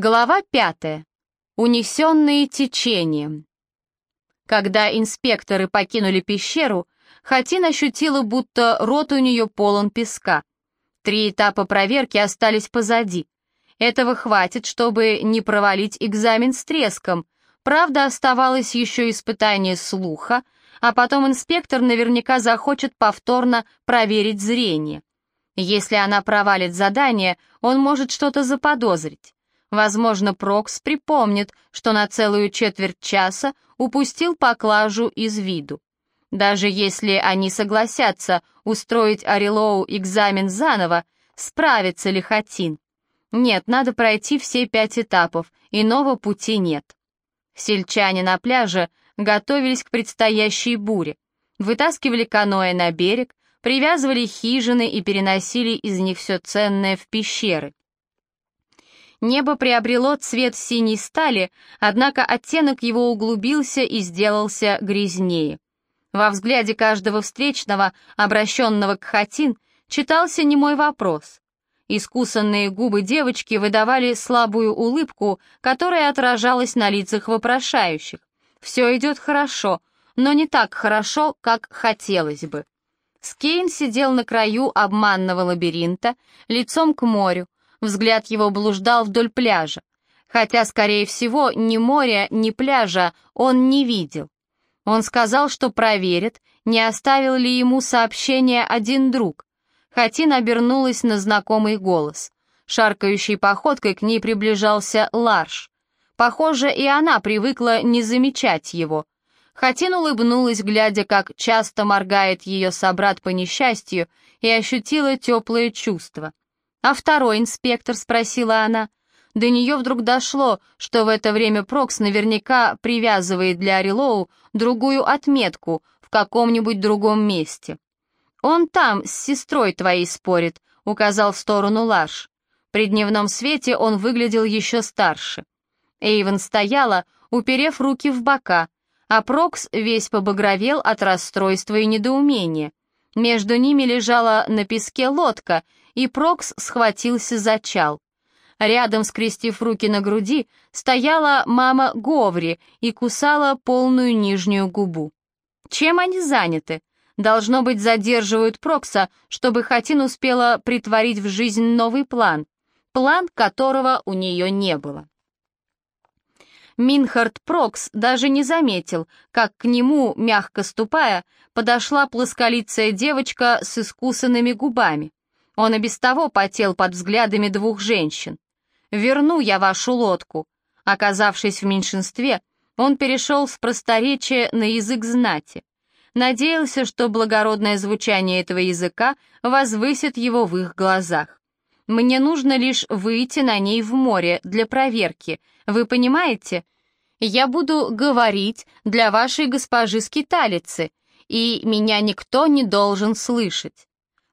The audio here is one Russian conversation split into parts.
Глава пятая. Унесенные течением. Когда инспекторы покинули пещеру, Хатин ощутила, будто рот у нее полон песка. Три этапа проверки остались позади. Этого хватит, чтобы не провалить экзамен с треском. Правда, оставалось еще испытание слуха, а потом инспектор наверняка захочет повторно проверить зрение. Если она провалит задание, он может что-то заподозрить. Возможно, Прокс припомнит, что на целую четверть часа упустил поклажу из виду. Даже если они согласятся устроить Орелоу экзамен заново, справится ли Хатин? Нет, надо пройти все пять этапов, иного пути нет. Сельчане на пляже готовились к предстоящей буре. Вытаскивали каноэ на берег, привязывали хижины и переносили из них все ценное в пещеры. Небо приобрело цвет синей стали, однако оттенок его углубился и сделался грязнее. Во взгляде каждого встречного, обращенного к Хатин, читался немой вопрос. Искусанные губы девочки выдавали слабую улыбку, которая отражалась на лицах вопрошающих. «Все идет хорошо, но не так хорошо, как хотелось бы». Скейн сидел на краю обманного лабиринта, лицом к морю, Взгляд его блуждал вдоль пляжа. Хотя, скорее всего, ни моря, ни пляжа он не видел. Он сказал, что проверит, не оставил ли ему сообщение один друг. Хатин обернулась на знакомый голос. Шаркающей походкой к ней приближался Ларш. Похоже, и она привыкла не замечать его. Хатин улыбнулась, глядя, как часто моргает ее собрат по несчастью, и ощутила теплое чувство. «А второй инспектор?» — спросила она. До нее вдруг дошло, что в это время Прокс наверняка привязывает для Орелоу другую отметку в каком-нибудь другом месте. «Он там с сестрой твоей спорит», — указал в сторону Ларш. При дневном свете он выглядел еще старше. Эйвен стояла, уперев руки в бока, а Прокс весь побагровел от расстройства и недоумения. Между ними лежала на песке лодка, и Прокс схватился за чал. Рядом, скрестив руки на груди, стояла мама Говри и кусала полную нижнюю губу. Чем они заняты? Должно быть, задерживают Прокса, чтобы Хатин успела притворить в жизнь новый план, план которого у нее не было. Минхард Прокс даже не заметил, как к нему, мягко ступая, подошла плосколицая девочка с искусанными губами. Он и без того потел под взглядами двух женщин. «Верну я вашу лодку». Оказавшись в меньшинстве, он перешел с просторечия на язык знати. Надеялся, что благородное звучание этого языка возвысит его в их глазах. «Мне нужно лишь выйти на ней в море для проверки. Вы понимаете? Я буду говорить для вашей госпожи скиталицы, и меня никто не должен слышать.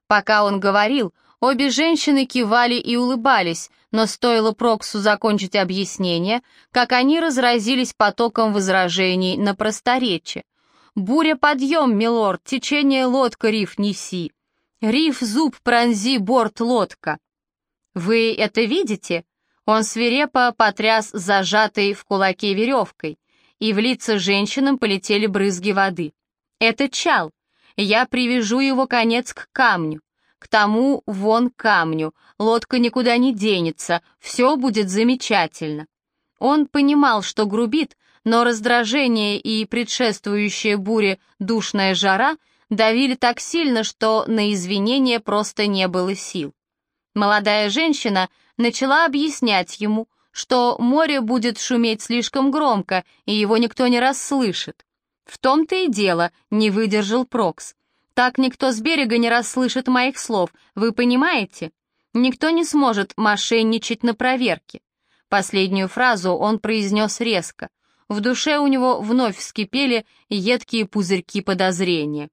Пока он говорил, обе женщины кивали и улыбались, но стоило Проксу закончить объяснение, как они разразились потоком возражений на просторечие. «Буря подъем, милорд, течение лодка риф неси. Риф зуб пронзи борт лодка». «Вы это видите?» Он свирепо потряс зажатой в кулаке веревкой, и в лица женщинам полетели брызги воды. «Это чал. Я привяжу его конец к камню. К тому вон камню. Лодка никуда не денется. Все будет замечательно». Он понимал, что грубит, но раздражение и предшествующая буре душная жара давили так сильно, что на извинения просто не было сил. Молодая женщина начала объяснять ему, что море будет шуметь слишком громко, и его никто не расслышит. В том-то и дело, не выдержал Прокс. Так никто с берега не расслышит моих слов, вы понимаете? Никто не сможет мошенничать на проверке. Последнюю фразу он произнес резко. В душе у него вновь вскипели едкие пузырьки подозрения.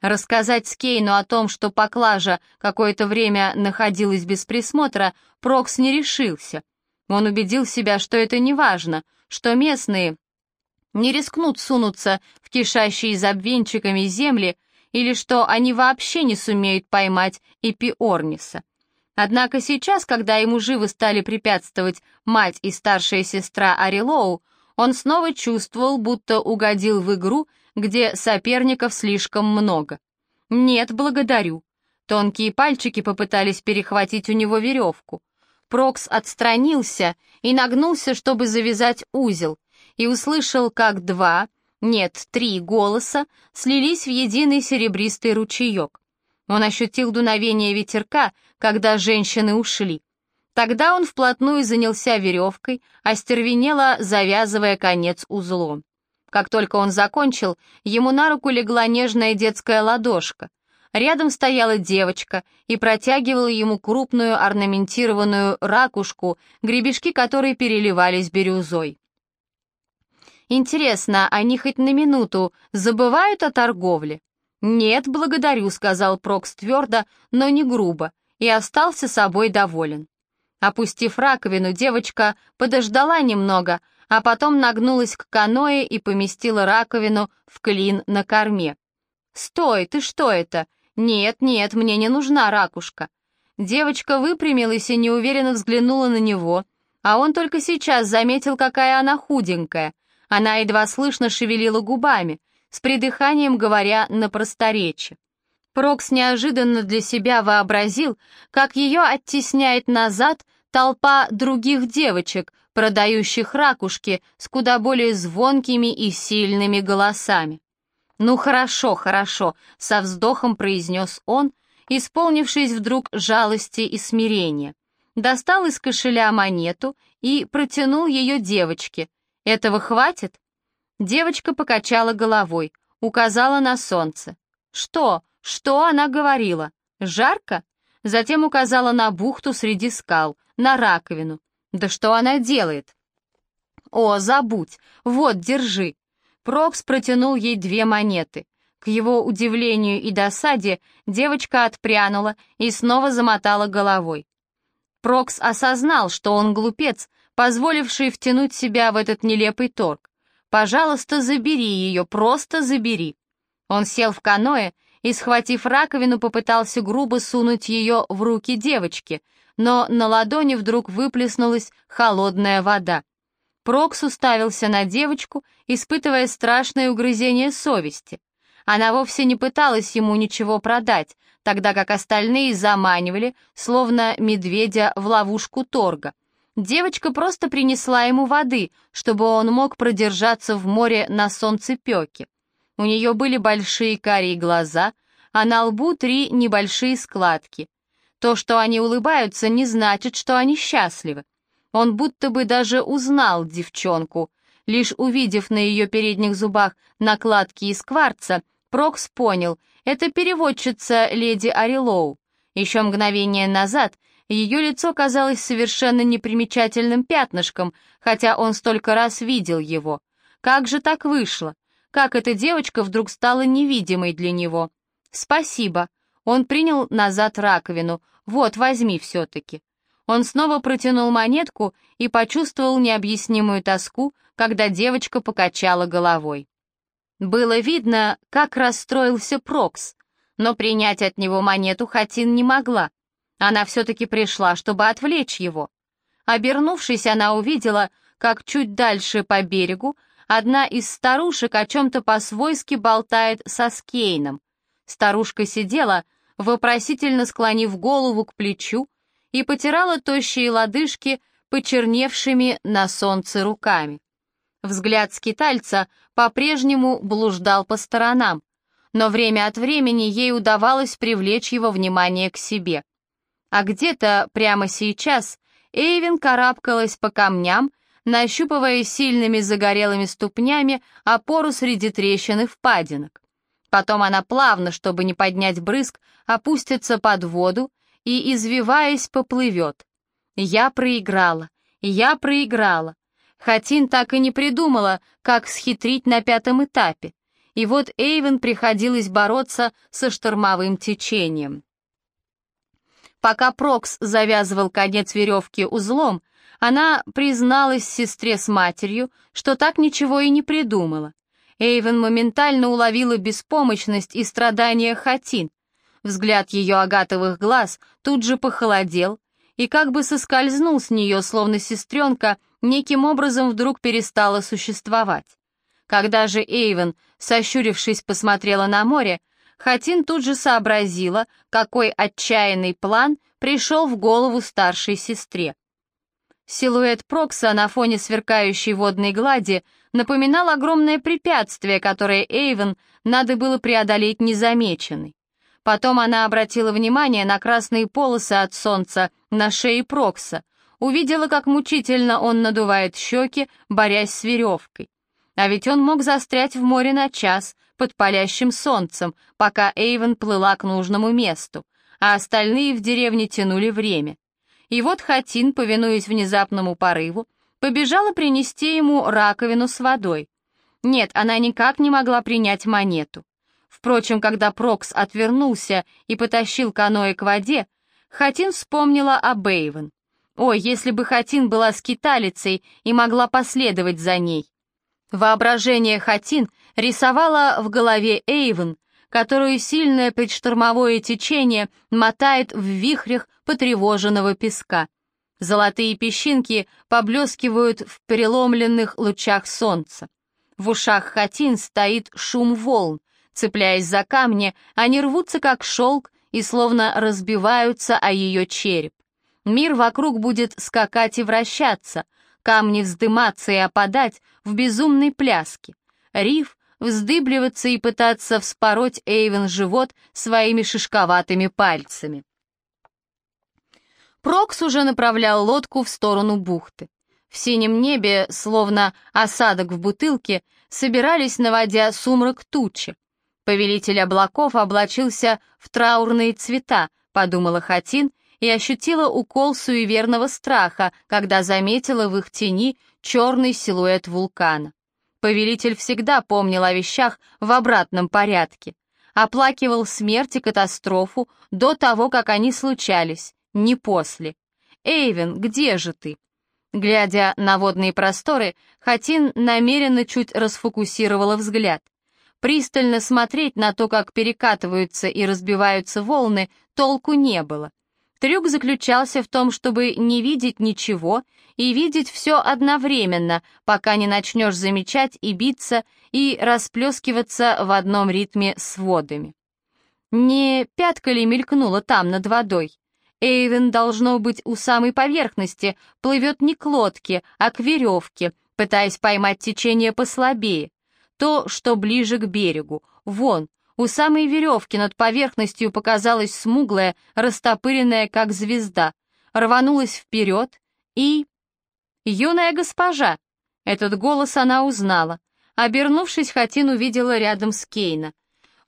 Рассказать Скейну о том, что поклажа какое-то время находилась без присмотра, Прокс не решился. Он убедил себя, что это не важно, что местные не рискнут сунуться в кишащие забвенчиками земли или что они вообще не сумеют поймать Эпиорниса. Однако сейчас, когда ему живо стали препятствовать мать и старшая сестра Арилоу, он снова чувствовал, будто угодил в игру, где соперников слишком много. «Нет, благодарю». Тонкие пальчики попытались перехватить у него веревку. Прокс отстранился и нагнулся, чтобы завязать узел, и услышал, как два, нет, три голоса слились в единый серебристый ручеек. Он ощутил дуновение ветерка, когда женщины ушли. Тогда он вплотную занялся веревкой, остервенело завязывая конец узлом. Как только он закончил, ему на руку легла нежная детская ладошка. Рядом стояла девочка и протягивала ему крупную орнаментированную ракушку, гребешки которой переливались бирюзой. Интересно, они хоть на минуту забывают о торговле? «Нет, благодарю», — сказал Прокс твердо, но не грубо, и остался собой доволен. Опустив раковину, девочка подождала немного, а потом нагнулась к каное и поместила раковину в клин на корме. «Стой, ты что это? Нет, нет, мне не нужна ракушка». Девочка выпрямилась и неуверенно взглянула на него, а он только сейчас заметил, какая она худенькая. Она едва слышно шевелила губами, с придыханием говоря на просторечие. Прокс неожиданно для себя вообразил, как ее оттесняет назад толпа других девочек, продающих ракушки с куда более звонкими и сильными голосами. «Ну хорошо, хорошо», — со вздохом произнес он, исполнившись вдруг жалости и смирения. Достал из кошеля монету и протянул ее девочке. «Этого хватит?» Девочка покачала головой, указала на солнце. «Что? Что она говорила? Жарко?» Затем указала на бухту среди скал, на раковину. Да что она делает? О, забудь. Вот, держи. Прокс протянул ей две монеты. К его удивлению и досаде девочка отпрянула и снова замотала головой. Прокс осознал, что он глупец, позволивший втянуть себя в этот нелепый торг. «Пожалуйста, забери ее, просто забери». Он сел в каноэ и, схватив раковину, попытался грубо сунуть ее в руки девочки, но на ладони вдруг выплеснулась холодная вода. Прокс уставился на девочку, испытывая страшное угрызение совести. Она вовсе не пыталась ему ничего продать, тогда как остальные заманивали, словно медведя в ловушку торга. Девочка просто принесла ему воды, чтобы он мог продержаться в море на солнцепеке. У нее были большие карие глаза, а на лбу три небольшие складки. То, что они улыбаются, не значит, что они счастливы. Он будто бы даже узнал девчонку. Лишь увидев на ее передних зубах накладки из кварца, Прокс понял, это переводчица леди Арилоу. Еще мгновение назад ее лицо казалось совершенно непримечательным пятнышком, хотя он столько раз видел его. Как же так вышло? как эта девочка вдруг стала невидимой для него. «Спасибо». Он принял назад раковину. «Вот, возьми все-таки». Он снова протянул монетку и почувствовал необъяснимую тоску, когда девочка покачала головой. Было видно, как расстроился Прокс, но принять от него монету Хатин не могла. Она все-таки пришла, чтобы отвлечь его. Обернувшись, она увидела, как чуть дальше по берегу Одна из старушек о чем-то по-свойски болтает со Скейном. Старушка сидела, вопросительно склонив голову к плечу, и потирала тощие лодыжки, почерневшими на солнце руками. Взгляд скитальца по-прежнему блуждал по сторонам, но время от времени ей удавалось привлечь его внимание к себе. А где-то прямо сейчас Эйвин карабкалась по камням нащупывая сильными загорелыми ступнями опору среди трещин и впадинок. Потом она плавно, чтобы не поднять брызг, опустится под воду и, извиваясь, поплывет. Я проиграла, я проиграла. Хатин так и не придумала, как схитрить на пятом этапе. И вот Эйвен приходилось бороться со штормовым течением. Пока Прокс завязывал конец веревки узлом, она призналась сестре с матерью, что так ничего и не придумала. Эйвен моментально уловила беспомощность и страдания Хатин. Взгляд ее агатовых глаз тут же похолодел и как бы соскользнул с нее, словно сестренка, неким образом вдруг перестала существовать. Когда же Эйвен, сощурившись, посмотрела на море, Хатин тут же сообразила, какой отчаянный план пришел в голову старшей сестре. Силуэт Прокса на фоне сверкающей водной глади напоминал огромное препятствие, которое Эйвен надо было преодолеть незамеченной. Потом она обратила внимание на красные полосы от солнца на шее Прокса, увидела, как мучительно он надувает щеки, борясь с веревкой. А ведь он мог застрять в море на час, под палящим солнцем, пока Эйвен плыла к нужному месту, а остальные в деревне тянули время. И вот Хатин, повинуясь внезапному порыву, побежала принести ему раковину с водой. Нет, она никак не могла принять монету. Впрочем, когда Прокс отвернулся и потащил каноэ к воде, Хатин вспомнила о Бейвен. Ой, если бы Хатин была скиталицей и могла последовать за ней. Воображение Хатин рисовало в голове Эйвен, которую сильное предштормовое течение мотает в вихрях потревоженного песка. Золотые песчинки поблескивают в переломленных лучах солнца. В ушах Хатин стоит шум волн. Цепляясь за камни, они рвутся как шелк и словно разбиваются о ее череп. Мир вокруг будет скакать и вращаться, камни вздыматься и опадать в безумной пляске. Риф вздыбливаться и пытаться вспороть Эйвен живот своими шишковатыми пальцами. Прокс уже направлял лодку в сторону бухты. В синем небе, словно осадок в бутылке, собирались, наводя сумрак тучи. Повелитель облаков облачился в траурные цвета, подумала Хатин и ощутила укол суеверного страха, когда заметила в их тени черный силуэт вулкана. Повелитель всегда помнил о вещах в обратном порядке. Оплакивал смерть и катастрофу до того, как они случались, не после. «Эйвен, где же ты?» Глядя на водные просторы, Хатин намеренно чуть расфокусировала взгляд. Пристально смотреть на то, как перекатываются и разбиваются волны, толку не было. Трюк заключался в том, чтобы не видеть ничего и видеть все одновременно, пока не начнешь замечать и биться, и расплескиваться в одном ритме с водами. Не пятка ли мелькнула там над водой? Эйвен, должно быть, у самой поверхности, плывет не к лодке, а к веревке, пытаясь поймать течение послабее. То, что ближе к берегу. Вон, у самой веревки над поверхностью показалась смуглая, растопыренная, как звезда, рванулась вперед и... «Юная госпожа!» Этот голос она узнала. Обернувшись, Хатин увидела рядом с Кейна.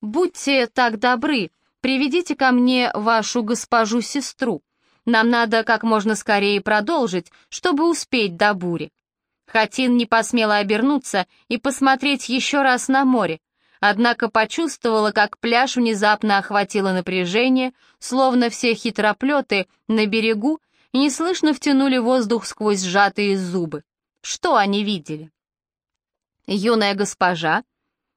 «Будьте так добры, приведите ко мне вашу госпожу-сестру. Нам надо как можно скорее продолжить, чтобы успеть до бури». Хатин не посмела обернуться и посмотреть еще раз на море однако почувствовала, как пляж внезапно охватило напряжение, словно все хитроплеты на берегу неслышно втянули воздух сквозь сжатые зубы. Что они видели? «Юная госпожа?»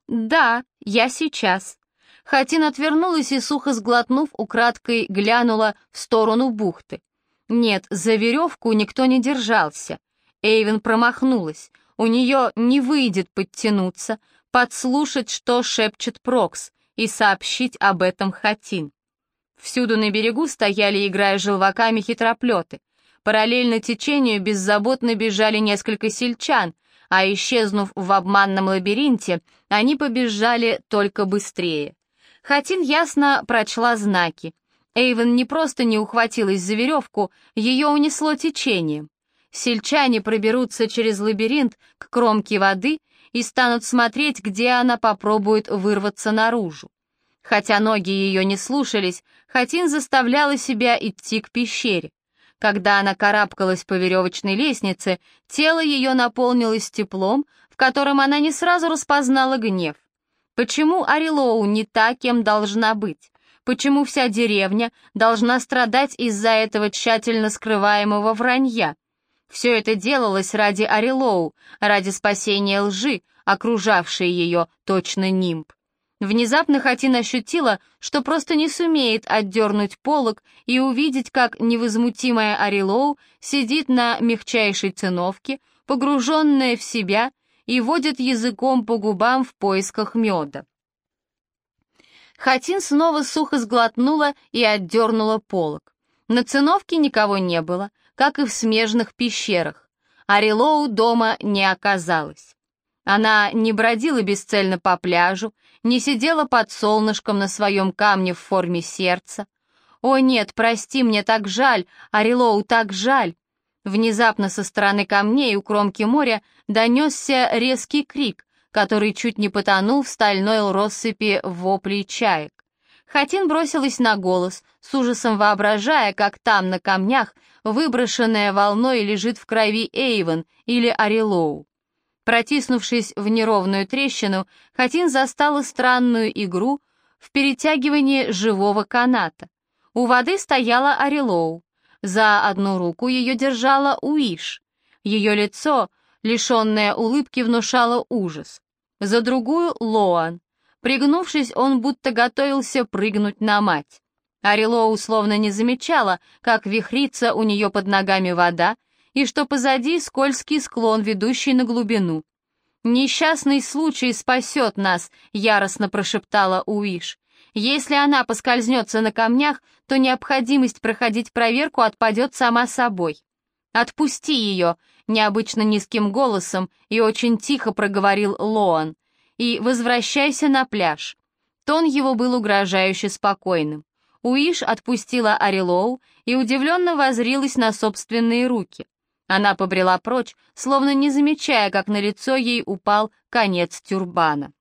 «Да, я сейчас». Хатин отвернулась и, сухо сглотнув, украдкой глянула в сторону бухты. Нет, за веревку никто не держался. Эйвен промахнулась. У нее не выйдет подтянуться, подслушать, что шепчет Прокс, и сообщить об этом Хатин. Всюду на берегу стояли, играя желваками, хитроплеты. Параллельно течению беззаботно бежали несколько сельчан, а исчезнув в обманном лабиринте, они побежали только быстрее. Хатин ясно прочла знаки. Эйвен не просто не ухватилась за веревку, ее унесло течением. Сельчане проберутся через лабиринт к кромке воды и станут смотреть, где она попробует вырваться наружу. Хотя ноги ее не слушались, Хатин заставляла себя идти к пещере. Когда она карабкалась по веревочной лестнице, тело ее наполнилось теплом, в котором она не сразу распознала гнев. Почему Арилоу не та, кем должна быть? Почему вся деревня должна страдать из-за этого тщательно скрываемого вранья? Все это делалось ради Арилоу, ради спасения лжи, окружавшей ее точно нимб. Внезапно Хатин ощутила, что просто не сумеет отдернуть полог и увидеть, как невозмутимая Арилоу сидит на мягчайшей циновке, погруженная в себя, и водит языком по губам в поисках меда. Хатин снова сухо сглотнула и отдернула полог. На циновке никого не было, как и в смежных пещерах. Арилоу дома не оказалось. Она не бродила бесцельно по пляжу, не сидела под солнышком на своем камне в форме сердца. «О нет, прости, мне так жаль, Арилоу, так жаль!» Внезапно со стороны камней у кромки моря донесся резкий крик, который чуть не потонул в стальной россыпи воплей чаек. Хатин бросилась на голос, с ужасом воображая, как там, на камнях, выброшенная волной лежит в крови Эйвен или Арилоу. Протиснувшись в неровную трещину, Хатин застала странную игру в перетягивании живого каната. У воды стояла Арилоу. За одну руку ее держала Уиш. Ее лицо, лишенное улыбки, внушало ужас. За другую — Лоан. Пригнувшись, он будто готовился прыгнуть на мать. Арилоу условно не замечала, как вихрится у нее под ногами вода, и что позади скользкий склон, ведущий на глубину. «Несчастный случай спасет нас», — яростно прошептала Уиш. «Если она поскользнется на камнях, то необходимость проходить проверку отпадет сама собой». «Отпусти ее», — необычно низким голосом и очень тихо проговорил Лоан, «и возвращайся на пляж». Тон его был угрожающе спокойным. Уиш отпустила Арилоу и удивленно возрилась на собственные руки. Она побрела прочь, словно не замечая, как на лицо ей упал конец тюрбана.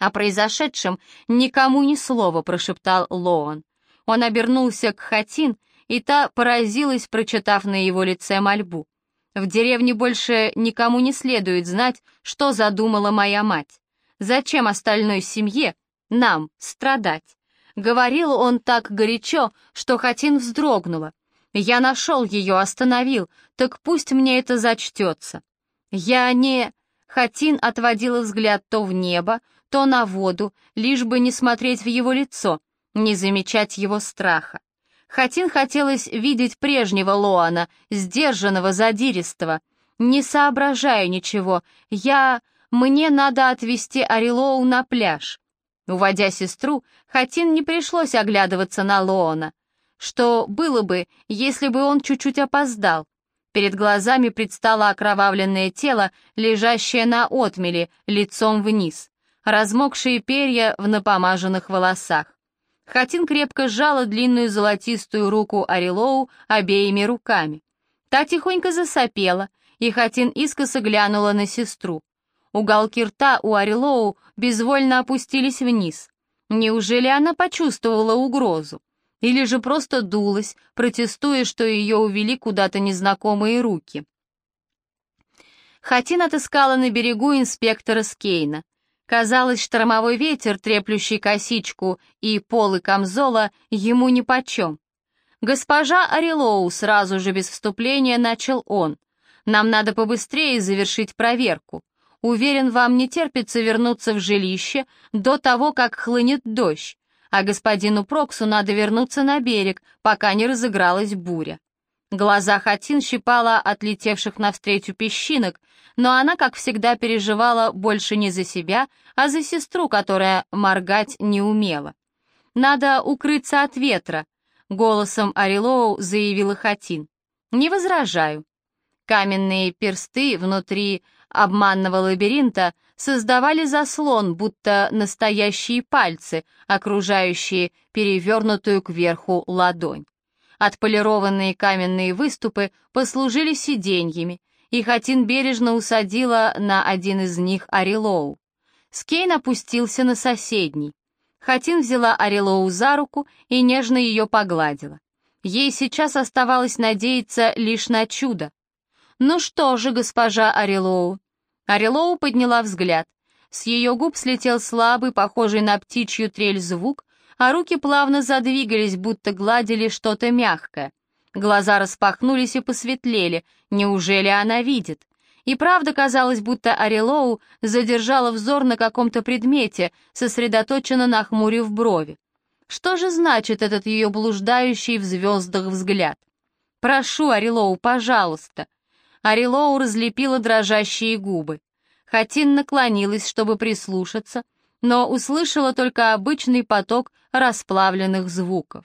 О произошедшем никому ни слова, прошептал Лоан. Он обернулся к Хатин, и та поразилась, прочитав на его лице мольбу. В деревне больше никому не следует знать, что задумала моя мать. Зачем остальной семье, нам, страдать? Говорил он так горячо, что Хатин вздрогнула. Я нашел ее, остановил, так пусть мне это зачтется. Я не... Хатин отводила взгляд то в небо, то на воду, лишь бы не смотреть в его лицо, не замечать его страха. Хатин хотелось видеть прежнего Лоана, сдержанного, задиристого. Не соображая ничего, я... Мне надо отвезти Арилоу на пляж. Уводя сестру, Хатин не пришлось оглядываться на Лоана. Что было бы, если бы он чуть-чуть опоздал? Перед глазами предстало окровавленное тело, лежащее на отмеле, лицом вниз, размокшие перья в напомаженных волосах. Хатин крепко сжала длинную золотистую руку Арилоу обеими руками. Та тихонько засопела, и Хатин искоса глянула на сестру. Уголки рта у Арилоу безвольно опустились вниз. Неужели она почувствовала угрозу? или же просто дулась, протестуя, что ее увели куда-то незнакомые руки. Хатин отыскала на берегу инспектора Скейна. Казалось, штормовой ветер, треплющий косичку и полы камзола, ему нипочем. «Госпожа Арилоу», сразу же без вступления начал он, «нам надо побыстрее завершить проверку. Уверен, вам не терпится вернуться в жилище до того, как хлынет дождь а господину Проксу надо вернуться на берег, пока не разыгралась буря. Глаза Хатин щипала от летевших навстречу песчинок, но она, как всегда, переживала больше не за себя, а за сестру, которая моргать не умела. «Надо укрыться от ветра», — голосом Арилоу заявила Хатин. «Не возражаю». Каменные персты внутри обманного лабиринта создавали заслон, будто настоящие пальцы, окружающие перевернутую кверху ладонь. Отполированные каменные выступы послужили сиденьями, и Хатин бережно усадила на один из них Арилоу. Скейн опустился на соседний. Хатин взяла Арилоу за руку и нежно ее погладила. Ей сейчас оставалось надеяться лишь на чудо. «Ну что же, госпожа Арилоу, Арилоу подняла взгляд. С ее губ слетел слабый, похожий на птичью трель звук, а руки плавно задвигались, будто гладили что-то мягкое. Глаза распахнулись и посветлели. Неужели она видит? И правда казалось, будто Арилоу задержала взор на каком-то предмете, сосредоточенно нахмурив брови. Что же значит этот ее блуждающий в звездах взгляд? «Прошу, Арилоу, пожалуйста». Арилоу разлепила дрожащие губы. Хатин наклонилась, чтобы прислушаться, но услышала только обычный поток расплавленных звуков.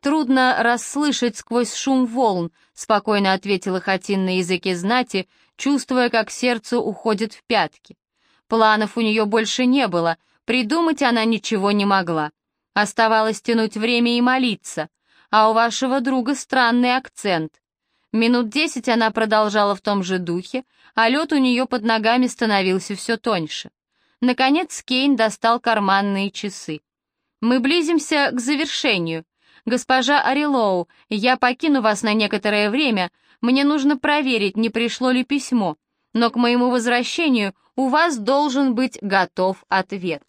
«Трудно расслышать сквозь шум волн», — спокойно ответила Хатин на языке знати, чувствуя, как сердце уходит в пятки. Планов у нее больше не было, придумать она ничего не могла. Оставалось тянуть время и молиться. А у вашего друга странный акцент. Минут десять она продолжала в том же духе, а лед у нее под ногами становился все тоньше. Наконец Кейн достал карманные часы. «Мы близимся к завершению. Госпожа Арилоу, я покину вас на некоторое время. Мне нужно проверить, не пришло ли письмо. Но к моему возвращению у вас должен быть готов ответ».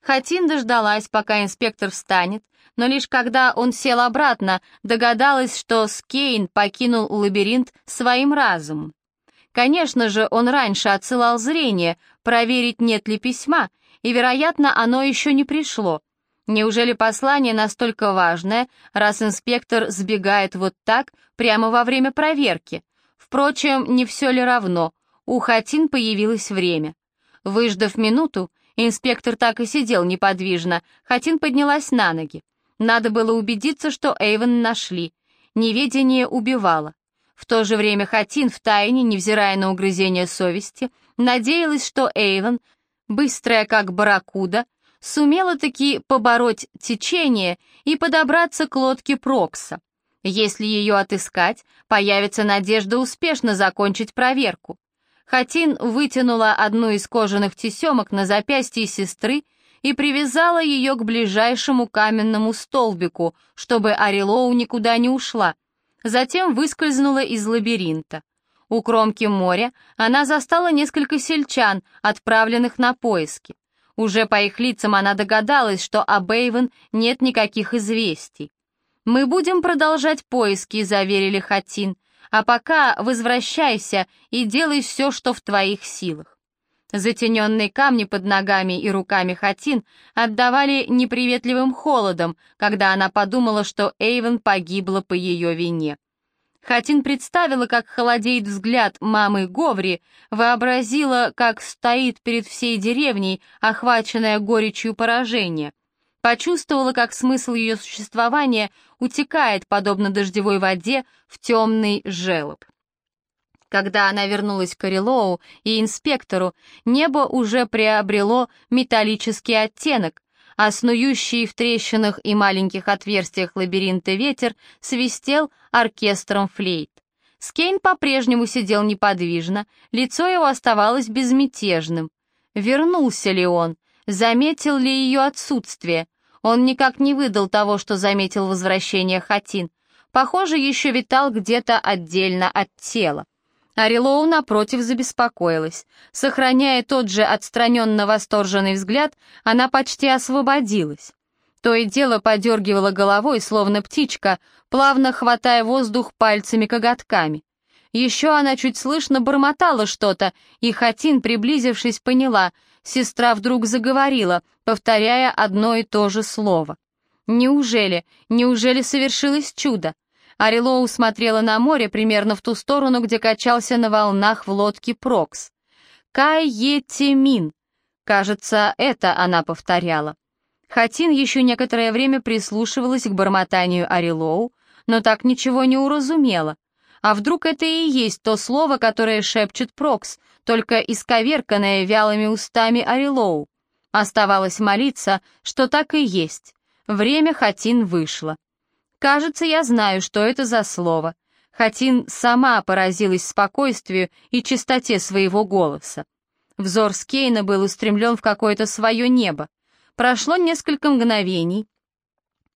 Хатин дождалась, пока инспектор встанет, но лишь когда он сел обратно, догадалась, что Скейн покинул лабиринт своим разумом. Конечно же, он раньше отсылал зрение, проверить, нет ли письма, и, вероятно, оно еще не пришло. Неужели послание настолько важное, раз инспектор сбегает вот так, прямо во время проверки? Впрочем, не все ли равно, у Хатин появилось время. Выждав минуту, Инспектор так и сидел неподвижно. Хатин поднялась на ноги. Надо было убедиться, что Эйвен нашли. Неведение убивало. В то же время Хатин, втайне, невзирая на угрызение совести, надеялась, что Эйвен, быстрая как барракуда, сумела таки побороть течение и подобраться к лодке Прокса. Если ее отыскать, появится надежда успешно закончить проверку. Хатин вытянула одну из кожаных тесемок на запястье сестры и привязала ее к ближайшему каменному столбику, чтобы Арилоу никуда не ушла. Затем выскользнула из лабиринта. У кромки моря она застала несколько сельчан, отправленных на поиски. Уже по их лицам она догадалась, что о Бейвен нет никаких известий. «Мы будем продолжать поиски», — заверили Хатин а пока возвращайся и делай все, что в твоих силах». Затененные камни под ногами и руками Хатин отдавали неприветливым холодом, когда она подумала, что Эйвен погибла по ее вине. Хатин представила, как холодеет взгляд мамы Говри, вообразила, как стоит перед всей деревней, охваченная горечью поражения. Почувствовала, как смысл ее существования утекает, подобно дождевой воде, в темный желоб. Когда она вернулась к Орелоу и инспектору, небо уже приобрело металлический оттенок, а снующий в трещинах и маленьких отверстиях лабиринта ветер свистел оркестром флейт. Скейн по-прежнему сидел неподвижно, лицо его оставалось безмятежным. Вернулся ли он? Заметил ли ее отсутствие? Он никак не выдал того, что заметил возвращение Хатин. Похоже, еще витал где-то отдельно от тела. Арилоу, напротив, забеспокоилась. Сохраняя тот же отстраненно восторженный взгляд, она почти освободилась. То и дело подергивала головой, словно птичка, плавно хватая воздух пальцами-коготками. Еще она чуть слышно бормотала что-то, и Хатин, приблизившись, поняла — сестра вдруг заговорила, повторяя одно и то же слово. Неужели, неужели совершилось чудо? Арилоу смотрела на море примерно в ту сторону, где качался на волнах в лодке Прокс. «Кай-е-те-мин». Кажется, это она повторяла. Хатин еще некоторое время прислушивалась к бормотанию Арилоу, но так ничего не уразумела. А вдруг это и есть то слово, которое шепчет Прокс, только исковерканное вялыми устами Арилоу? Оставалось молиться, что так и есть. Время Хатин вышло. Кажется, я знаю, что это за слово. Хатин сама поразилась спокойствию и чистоте своего голоса. Взор Скейна был устремлен в какое-то свое небо. Прошло несколько мгновений,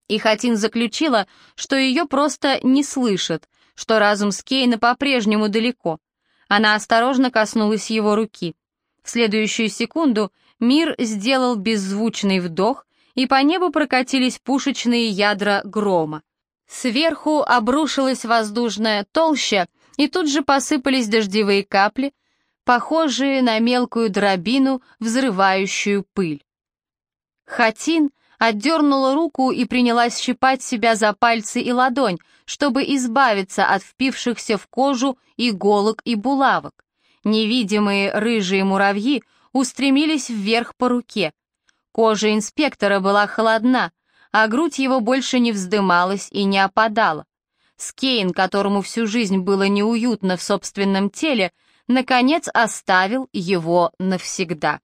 и Хатин заключила, что ее просто не слышат, что разум Скейна по-прежнему далеко. Она осторожно коснулась его руки. В следующую секунду мир сделал беззвучный вдох, и по небу прокатились пушечные ядра грома. Сверху обрушилась воздушная толща, и тут же посыпались дождевые капли, похожие на мелкую дробину, взрывающую пыль. Хатин отдернула руку и принялась щипать себя за пальцы и ладонь, чтобы избавиться от впившихся в кожу иголок и булавок. Невидимые рыжие муравьи устремились вверх по руке. Кожа инспектора была холодна, а грудь его больше не вздымалась и не опадала. Скейн, которому всю жизнь было неуютно в собственном теле, наконец оставил его навсегда.